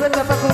Masih perlu